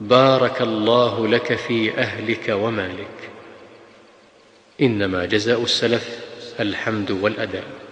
بارك الله لك في أهلك ومالك. إنما جزاء السلف الحمد والأداء.